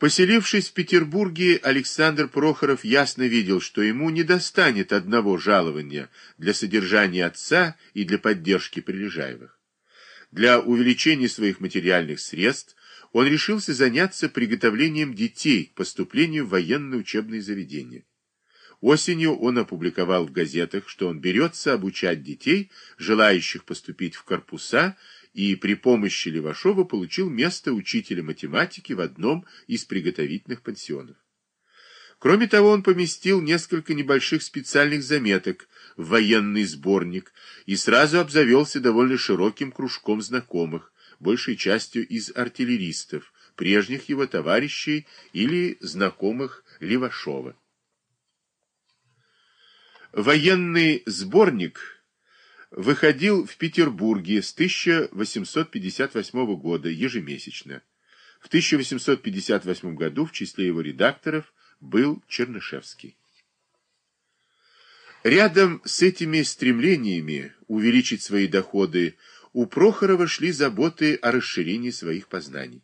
Поселившись в Петербурге, Александр Прохоров ясно видел, что ему не достанет одного жалования для содержания отца и для поддержки Прилежаевых. Для увеличения своих материальных средств он решился заняться приготовлением детей к поступлению в военное учебное заведение. Осенью он опубликовал в газетах, что он берется обучать детей, желающих поступить в корпуса, и при помощи Левашова получил место учителя математики в одном из приготовительных пансионов. Кроме того, он поместил несколько небольших специальных заметок в военный сборник и сразу обзавелся довольно широким кружком знакомых, большей частью из артиллеристов, прежних его товарищей или знакомых Левашова. Военный сборник выходил в Петербурге с 1858 года ежемесячно. В 1858 году в числе его редакторов был Чернышевский. Рядом с этими стремлениями увеличить свои доходы у Прохорова шли заботы о расширении своих познаний.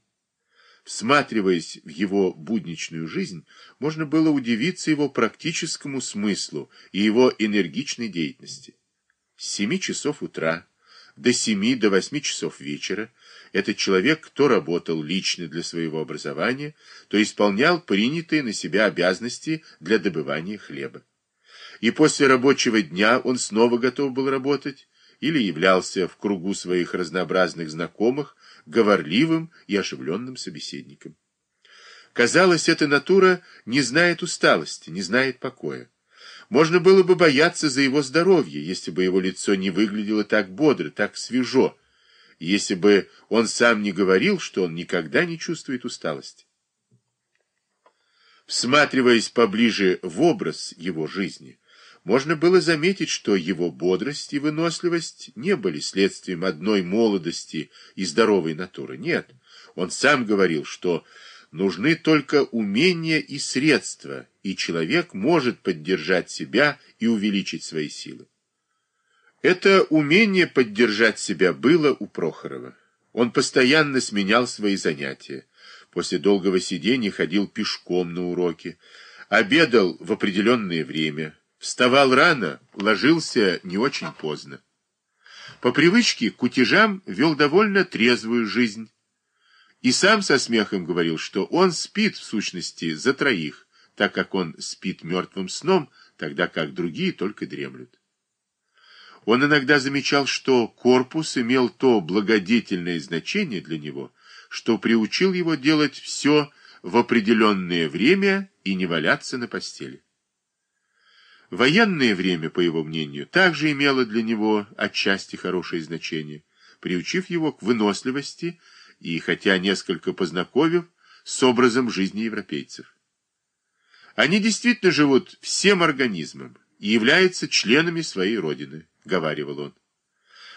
Всматриваясь в его будничную жизнь, можно было удивиться его практическому смыслу и его энергичной деятельности. С семи часов утра до семи до восьми часов вечера этот человек то работал лично для своего образования, то исполнял принятые на себя обязанности для добывания хлеба. И после рабочего дня он снова готов был работать или являлся в кругу своих разнообразных знакомых говорливым и оживленным собеседником. Казалось, эта натура не знает усталости, не знает покоя. Можно было бы бояться за его здоровье, если бы его лицо не выглядело так бодро, так свежо, если бы он сам не говорил, что он никогда не чувствует усталости. Всматриваясь поближе в образ его жизни, можно было заметить, что его бодрость и выносливость не были следствием одной молодости и здоровой натуры. Нет, он сам говорил, что Нужны только умения и средства, и человек может поддержать себя и увеличить свои силы. Это умение поддержать себя было у Прохорова. Он постоянно сменял свои занятия. После долгого сидения ходил пешком на уроки, обедал в определенное время, вставал рано, ложился не очень поздно. По привычке к кутежам вел довольно трезвую жизнь, и сам со смехом говорил, что он спит в сущности за троих, так как он спит мертвым сном, тогда как другие только дремлют. Он иногда замечал, что корпус имел то благодетельное значение для него, что приучил его делать все в определенное время и не валяться на постели. Военное время, по его мнению, также имело для него отчасти хорошее значение, приучив его к выносливости и хотя несколько познакомив с образом жизни европейцев. Они действительно живут всем организмом и являются членами своей родины, говаривал он.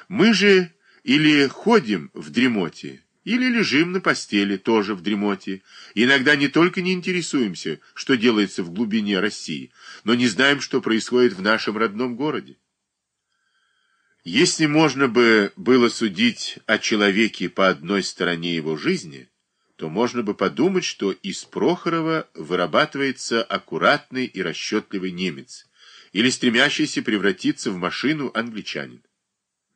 Мы же или ходим в дремоте, или лежим на постели, тоже в дремоте. Иногда не только не интересуемся, что делается в глубине России, но не знаем, что происходит в нашем родном городе. Если можно бы было судить о человеке по одной стороне его жизни, то можно бы подумать, что из Прохорова вырабатывается аккуратный и расчетливый немец или стремящийся превратиться в машину англичанин.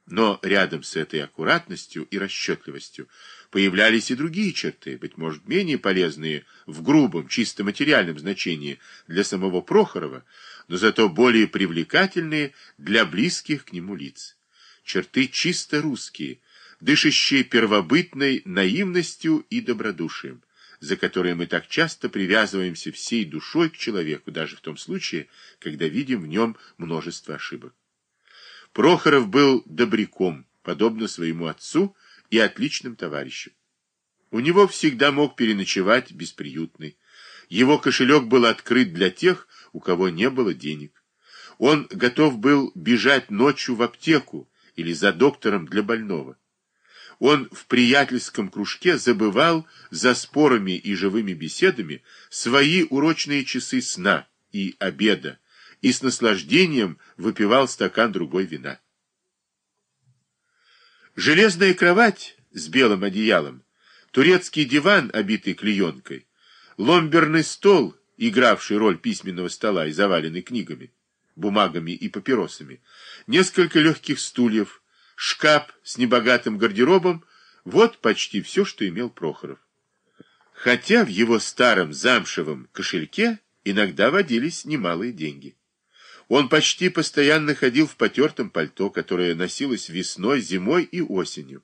Но рядом с этой аккуратностью и расчетливостью появлялись и другие черты, быть может, менее полезные в грубом, чисто материальном значении для самого Прохорова, но зато более привлекательные для близких к нему лиц. Черты чисто русские, дышащие первобытной наивностью и добродушием, за которые мы так часто привязываемся всей душой к человеку, даже в том случае, когда видим в нем множество ошибок. Прохоров был добряком, подобно своему отцу и отличным товарищем. У него всегда мог переночевать бесприютный. Его кошелек был открыт для тех, у кого не было денег. Он готов был бежать ночью в аптеку или за доктором для больного. Он в приятельском кружке забывал за спорами и живыми беседами свои урочные часы сна и обеда и с наслаждением выпивал стакан другой вина. Железная кровать с белым одеялом, турецкий диван, обитый клеенкой, ломберный стол, игравший роль письменного стола и заваленный книгами, бумагами и папиросами, несколько легких стульев, шкаф с небогатым гардеробом — вот почти все, что имел Прохоров. Хотя в его старом замшевом кошельке иногда водились немалые деньги. Он почти постоянно ходил в потертом пальто, которое носилось весной, зимой и осенью.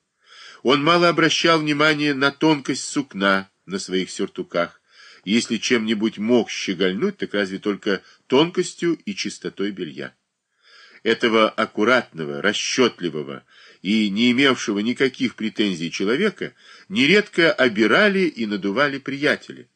Он мало обращал внимания на тонкость сукна на своих сюртуках. Если чем-нибудь мог щегольнуть, так разве только тонкостью и чистотой белья. Этого аккуратного, расчетливого и не имевшего никаких претензий человека нередко обирали и надували приятели.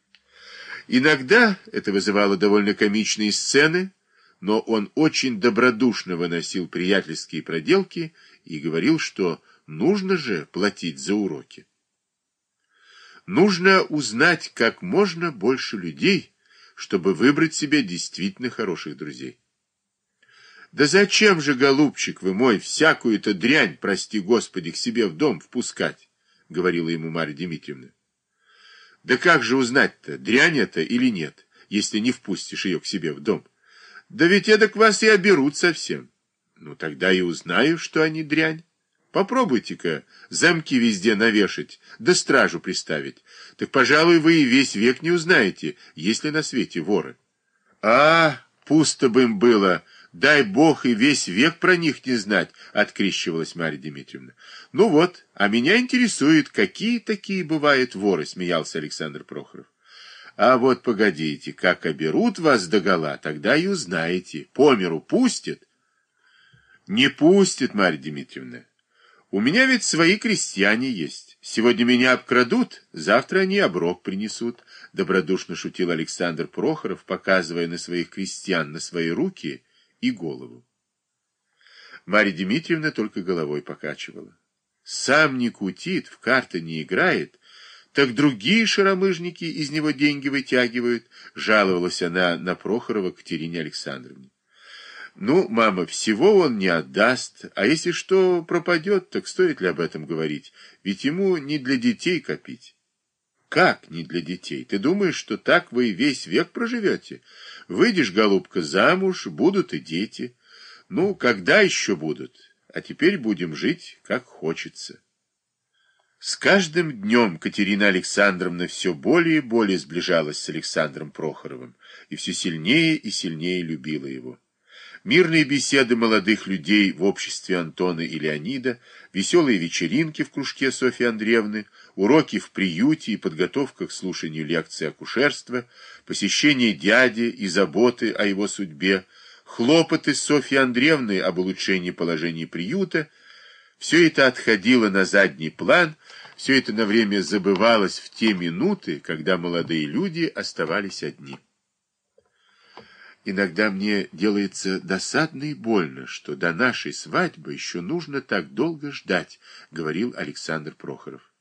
Иногда это вызывало довольно комичные сцены, но он очень добродушно выносил приятельские проделки и говорил, что нужно же платить за уроки. Нужно узнать как можно больше людей, чтобы выбрать себе действительно хороших друзей. Да зачем же, голубчик вы мой, всякую-то дрянь, прости Господи, к себе в дом впускать, говорила ему Марья Дмитриевна. Да как же узнать-то, дрянь это или нет, если не впустишь ее к себе в дом? Да ведь эдак вас и оберут совсем. Ну, тогда и узнаю, что они дрянь. Попробуйте-ка замки везде навешать, да стражу приставить. Так, пожалуй, вы и весь век не узнаете, есть ли на свете воры. А, пусто бы им было, дай бог и весь век про них не знать, открещивалась Марья Дмитриевна. Ну вот, а меня интересует, какие такие бывают воры, смеялся Александр Прохоров. А вот погодите, как оберут вас догола, тогда и узнаете. По миру пустят? Не пустят, Марья Дмитриевна. У меня ведь свои крестьяне есть. Сегодня меня обкрадут, завтра они оброк принесут. Добродушно шутил Александр Прохоров, показывая на своих крестьян, на свои руки и голову. Марья Дмитриевна только головой покачивала. Сам не кутит, в карты не играет, так другие шаромыжники из него деньги вытягивают, жаловалась она на Прохорова Катерине Александровне. Ну, мама, всего он не отдаст, а если что пропадет, так стоит ли об этом говорить? Ведь ему не для детей копить. Как не для детей? Ты думаешь, что так вы весь век проживете? Выйдешь, голубка, замуж, будут и дети. Ну, когда еще будут? А теперь будем жить, как хочется. С каждым днем Катерина Александровна все более и более сближалась с Александром Прохоровым и все сильнее и сильнее любила его. Мирные беседы молодых людей в обществе Антона и Леонида, веселые вечеринки в кружке Софьи Андреевны, уроки в приюте и подготовка к слушанию лекций акушерства, посещение дяди и заботы о его судьбе, хлопоты Софьи Андреевны об улучшении положения приюта – все это отходило на задний план, все это на время забывалось в те минуты, когда молодые люди оставались одни. Иногда мне делается досадно и больно, что до нашей свадьбы еще нужно так долго ждать, говорил Александр Прохоров.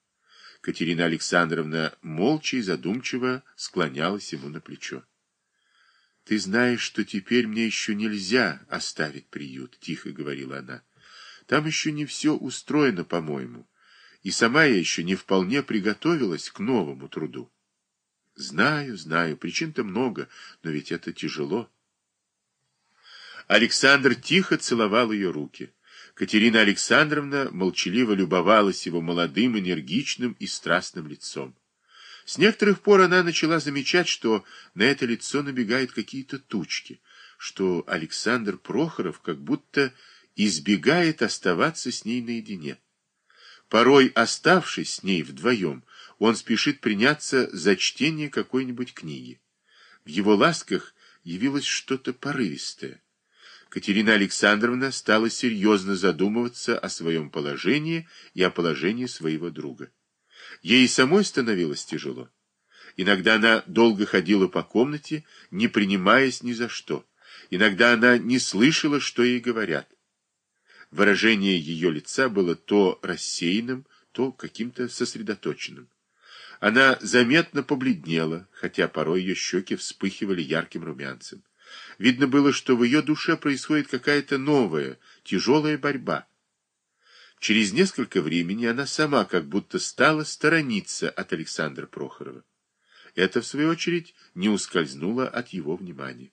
Катерина Александровна молча и задумчиво склонялась ему на плечо. Ты знаешь, что теперь мне еще нельзя оставить приют, тихо говорила она. Там еще не все устроено, по-моему, и сама я еще не вполне приготовилась к новому труду. Знаю, знаю, причин-то много, но ведь это тяжело. Александр тихо целовал ее руки. Катерина Александровна молчаливо любовалась его молодым, энергичным и страстным лицом. С некоторых пор она начала замечать, что на это лицо набегают какие-то тучки, что Александр Прохоров как будто избегает оставаться с ней наедине. Порой, оставшись с ней вдвоем, он спешит приняться за чтение какой-нибудь книги. В его ласках явилось что-то порывистое. Катерина Александровна стала серьезно задумываться о своем положении и о положении своего друга. Ей самой становилось тяжело. Иногда она долго ходила по комнате, не принимаясь ни за что. Иногда она не слышала, что ей говорят. Выражение ее лица было то рассеянным, то каким-то сосредоточенным. Она заметно побледнела, хотя порой ее щеки вспыхивали ярким румянцем. Видно было, что в ее душе происходит какая-то новая, тяжелая борьба. Через несколько времени она сама как будто стала сторониться от Александра Прохорова. Это, в свою очередь, не ускользнуло от его внимания.